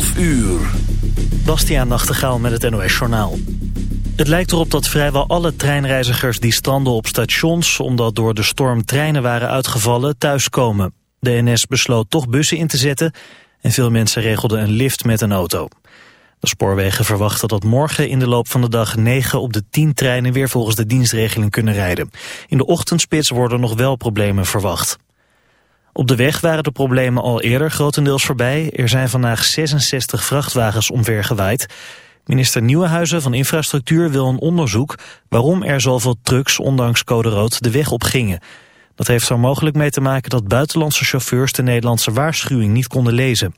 12 uur. Bastiaan Nachtegaal met het NOS Journaal. Het lijkt erop dat vrijwel alle treinreizigers die stranden op stations... omdat door de storm treinen waren uitgevallen, thuiskomen. De NS besloot toch bussen in te zetten... en veel mensen regelden een lift met een auto. De spoorwegen verwachten dat morgen in de loop van de dag 9 op de 10 treinen... weer volgens de dienstregeling kunnen rijden. In de ochtendspits worden nog wel problemen verwacht. Op de weg waren de problemen al eerder grotendeels voorbij. Er zijn vandaag 66 vrachtwagens omvergewaaid. Minister Nieuwenhuizen van Infrastructuur wil een onderzoek... waarom er zoveel trucks, ondanks code rood, de weg op gingen. Dat heeft er mogelijk mee te maken dat buitenlandse chauffeurs... de Nederlandse waarschuwing niet konden lezen.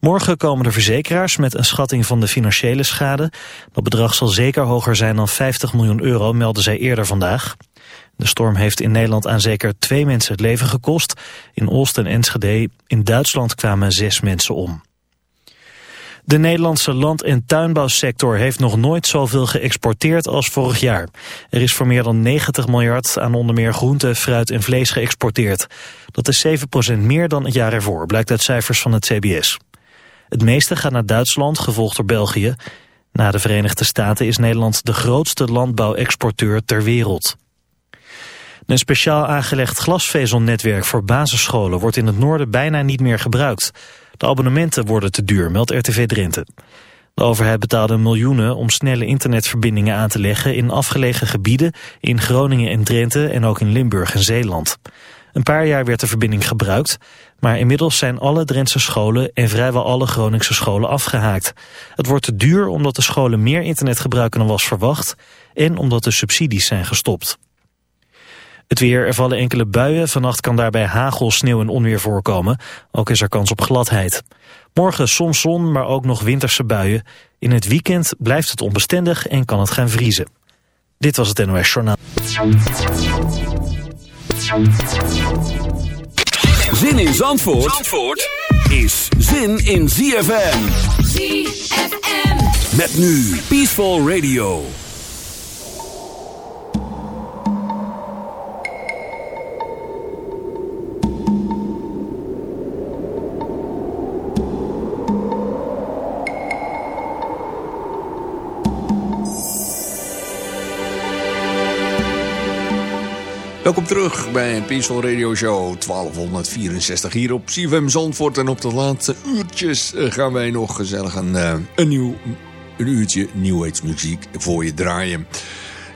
Morgen komen de verzekeraars met een schatting van de financiële schade. Dat bedrag zal zeker hoger zijn dan 50 miljoen euro, melden zij eerder vandaag. De storm heeft in Nederland aan zeker twee mensen het leven gekost. In Oost en Enschede in Duitsland kwamen zes mensen om. De Nederlandse land- en tuinbouwsector heeft nog nooit zoveel geëxporteerd als vorig jaar. Er is voor meer dan 90 miljard aan onder meer groente, fruit en vlees geëxporteerd. Dat is 7% meer dan het jaar ervoor, blijkt uit cijfers van het CBS. Het meeste gaat naar Duitsland, gevolgd door België. Na de Verenigde Staten is Nederland de grootste landbouwexporteur ter wereld. Een speciaal aangelegd glasvezelnetwerk voor basisscholen wordt in het noorden bijna niet meer gebruikt. De abonnementen worden te duur, meldt RTV Drenthe. De overheid betaalde miljoenen om snelle internetverbindingen aan te leggen in afgelegen gebieden in Groningen en Drenthe en ook in Limburg en Zeeland. Een paar jaar werd de verbinding gebruikt, maar inmiddels zijn alle Drentse scholen en vrijwel alle Groningse scholen afgehaakt. Het wordt te duur omdat de scholen meer internet gebruiken dan was verwacht en omdat de subsidies zijn gestopt. Het weer, er vallen enkele buien. Vannacht kan daarbij hagel, sneeuw en onweer voorkomen. Ook is er kans op gladheid. Morgen soms zon, maar ook nog winterse buien. In het weekend blijft het onbestendig en kan het gaan vriezen. Dit was het NOS Journaal. Zin in Zandvoort, Zandvoort is zin in ZFM. ZFM. Met nu Peaceful Radio. Welkom terug bij Peaceful Radio Show 1264 hier op CFM Zandvoort. En op de laatste uurtjes eh, gaan wij nog gezellig een, uh, een, nieuw, een uurtje Age muziek voor je draaien.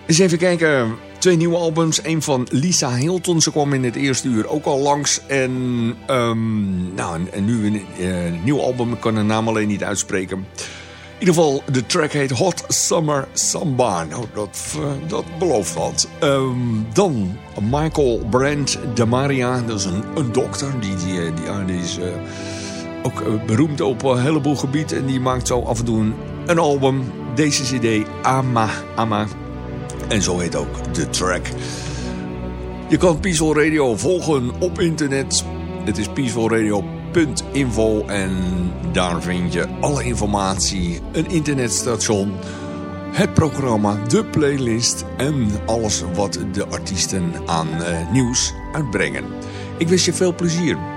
Eens even kijken, twee nieuwe albums. Een van Lisa Hilton, ze kwam in het eerste uur ook al langs. En um, nou, nu een, een nieuw album, ik kan de naam alleen niet uitspreken... Ieder geval, de track heet Hot Summer Samba. Nou, dat, uh, dat belooft wat. Um, dan Michael Brent de Maria. Dat is een, een dokter. Die, die, die, die is uh, ook beroemd op een heleboel gebieden. En die maakt zo af en toe een, album. Deze cd, Ama Ama. En zo heet ook de track. Je kan Peaceful Radio volgen op internet. Het is peacefulradio.nl info en daar vind je alle informatie, een internetstation, het programma, de playlist en alles wat de artiesten aan uh, nieuws uitbrengen. Ik wens je veel plezier.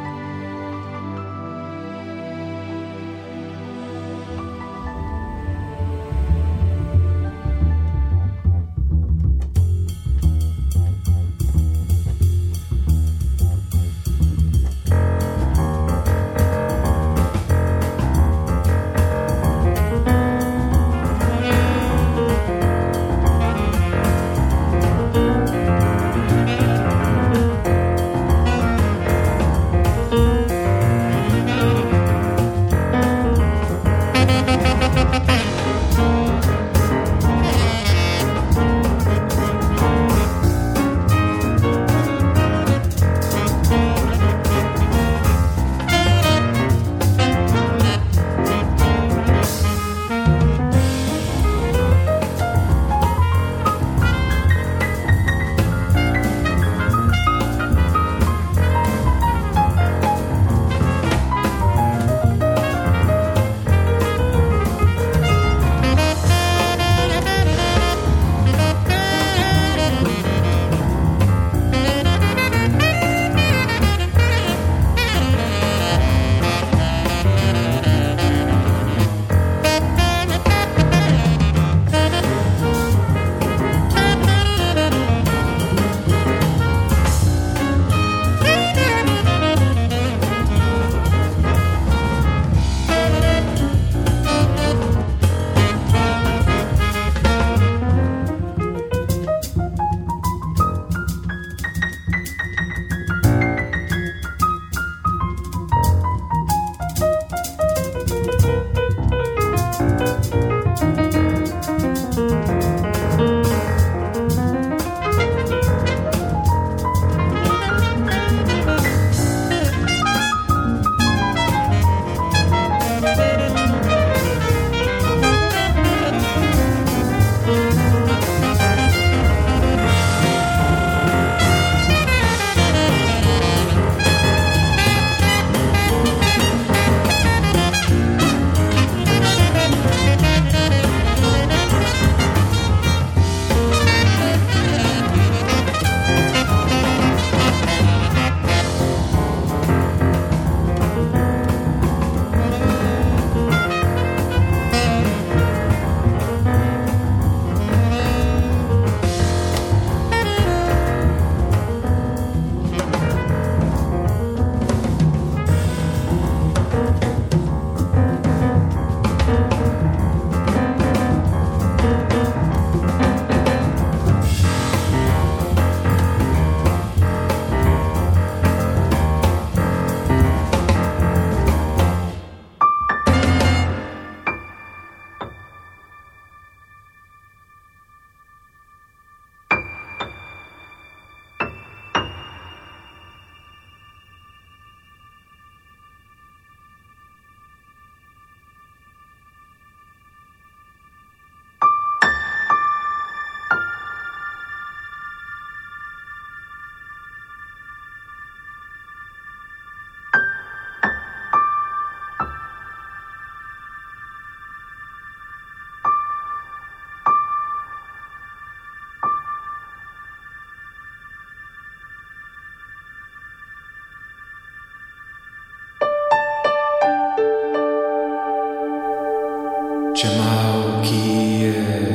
Jamal Kier.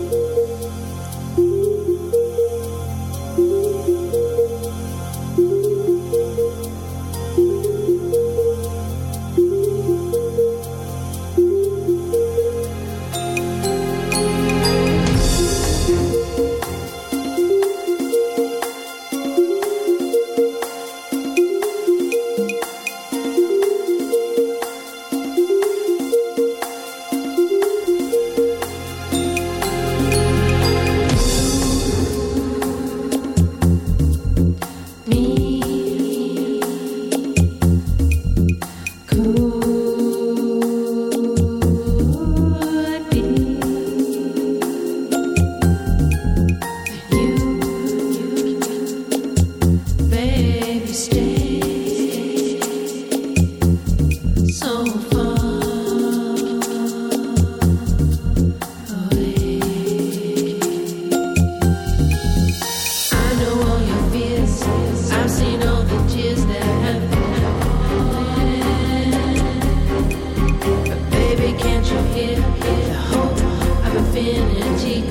infinity.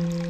Mm-hmm.